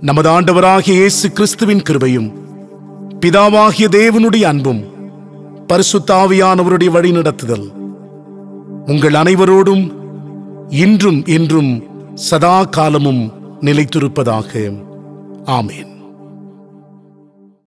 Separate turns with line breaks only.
நமது ஆண்டவராகிய இயேசு கிறிஸ்துவின் கிருபையும் பிதாவாகிய தேவனுடைய அன்பும் பரிசுத்தாவியானவருடைய வழிநடத்துதல் உங்கள் அனைவரோடும் இன்றும் இன்றும் சதா காலமும் நிலைத்திருப்பதாக. ஆமேன்.